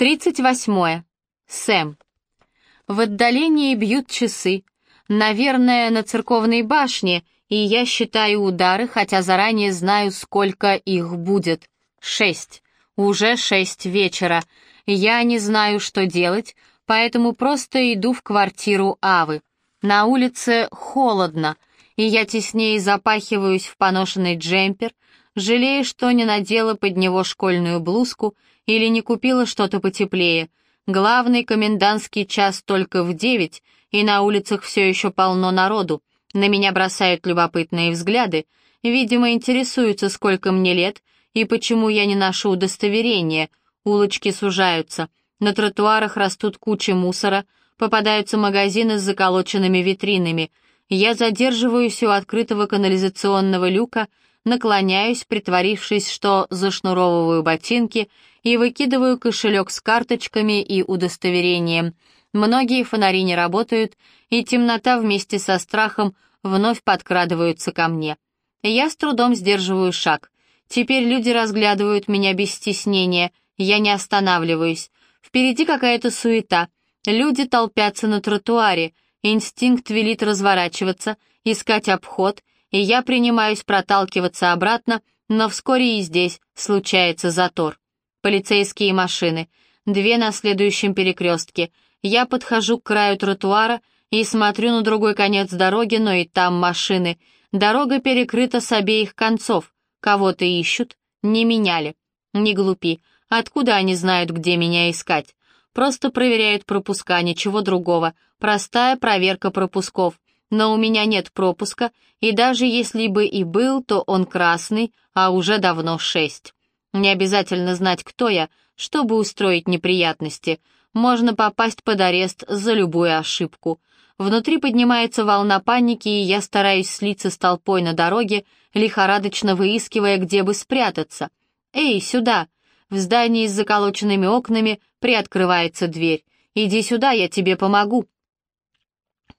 38. Сэм. В отдалении бьют часы. Наверное, на церковной башне, и я считаю удары, хотя заранее знаю, сколько их будет. Шесть. Уже шесть вечера. Я не знаю, что делать, поэтому просто иду в квартиру Авы. На улице холодно, и я теснее запахиваюсь в поношенный джемпер, жалея, что не надела под него школьную блузку или не купила что-то потеплее. Главный комендантский час только в девять, и на улицах все еще полно народу. На меня бросают любопытные взгляды, видимо, интересуются, сколько мне лет и почему я не ношу удостоверение. Улочки сужаются, на тротуарах растут кучи мусора, попадаются магазины с заколоченными витринами. Я задерживаюсь у открытого канализационного люка наклоняюсь, притворившись, что зашнуровываю ботинки, и выкидываю кошелек с карточками и удостоверением. Многие фонари не работают, и темнота вместе со страхом вновь подкрадываются ко мне. Я с трудом сдерживаю шаг. Теперь люди разглядывают меня без стеснения, я не останавливаюсь. Впереди какая-то суета. Люди толпятся на тротуаре, инстинкт велит разворачиваться, искать обход, и я принимаюсь проталкиваться обратно, но вскоре и здесь случается затор. Полицейские машины, две на следующем перекрестке. Я подхожу к краю тротуара и смотрю на другой конец дороги, но и там машины. Дорога перекрыта с обеих концов. Кого-то ищут, не меняли. Не глупи. Откуда они знают, где меня искать? Просто проверяют пропуска, ничего другого. Простая проверка пропусков но у меня нет пропуска, и даже если бы и был, то он красный, а уже давно шесть. Не обязательно знать, кто я, чтобы устроить неприятности. Можно попасть под арест за любую ошибку. Внутри поднимается волна паники, и я стараюсь слиться с толпой на дороге, лихорадочно выискивая, где бы спрятаться. «Эй, сюда!» В здании с заколоченными окнами приоткрывается дверь. «Иди сюда, я тебе помогу!»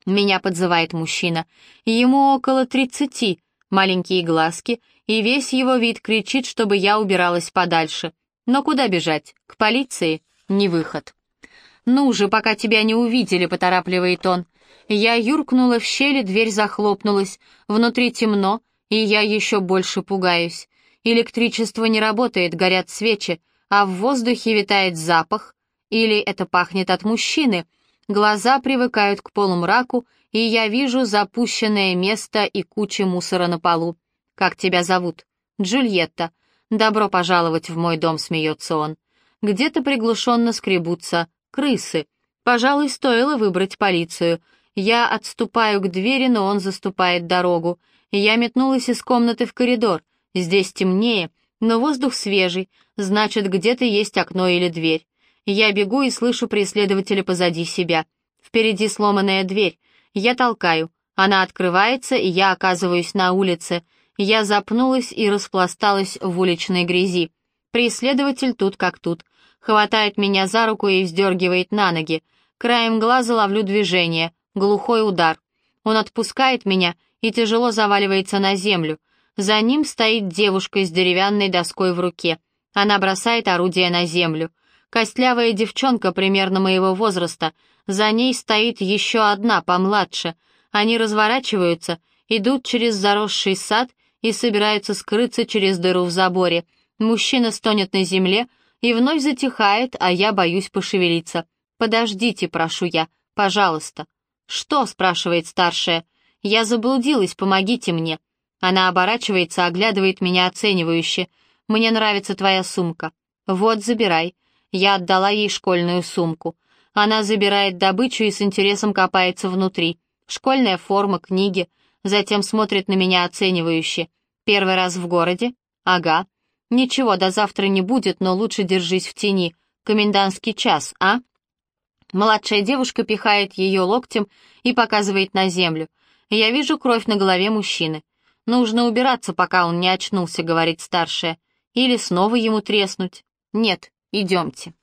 Меня подзывает мужчина. Ему около тридцати, маленькие глазки, и весь его вид кричит, чтобы я убиралась подальше. Но куда бежать? К полиции? Не выход. «Ну же, пока тебя не увидели», — поторапливает он. Я юркнула в щели, дверь захлопнулась. Внутри темно, и я еще больше пугаюсь. Электричество не работает, горят свечи, а в воздухе витает запах. Или это пахнет от мужчины — Глаза привыкают к полумраку, и я вижу запущенное место и кучу мусора на полу. «Как тебя зовут?» «Джульетта. Добро пожаловать в мой дом», — смеется он. Где-то приглушенно скребутся крысы. Пожалуй, стоило выбрать полицию. Я отступаю к двери, но он заступает дорогу. Я метнулась из комнаты в коридор. Здесь темнее, но воздух свежий, значит, где-то есть окно или дверь. Я бегу и слышу преследователя позади себя. Впереди сломанная дверь. Я толкаю. Она открывается, и я оказываюсь на улице. Я запнулась и распласталась в уличной грязи. Преследователь тут как тут. Хватает меня за руку и вздергивает на ноги. Краем глаза ловлю движение. Глухой удар. Он отпускает меня и тяжело заваливается на землю. За ним стоит девушка с деревянной доской в руке. Она бросает орудие на землю. Костлявая девчонка примерно моего возраста. За ней стоит еще одна, помладше. Они разворачиваются, идут через заросший сад и собираются скрыться через дыру в заборе. Мужчина стонет на земле и вновь затихает, а я боюсь пошевелиться. «Подождите», — прошу я, — «пожалуйста». «Что?» — спрашивает старшая. «Я заблудилась, помогите мне». Она оборачивается, оглядывает меня оценивающе. «Мне нравится твоя сумка». «Вот, забирай». Я отдала ей школьную сумку. Она забирает добычу и с интересом копается внутри. Школьная форма, книги. Затем смотрит на меня оценивающе. Первый раз в городе? Ага. Ничего, до завтра не будет, но лучше держись в тени. Комендантский час, а? Младшая девушка пихает ее локтем и показывает на землю. Я вижу кровь на голове мужчины. Нужно убираться, пока он не очнулся, говорит старшая. Или снова ему треснуть. Нет, Идемте.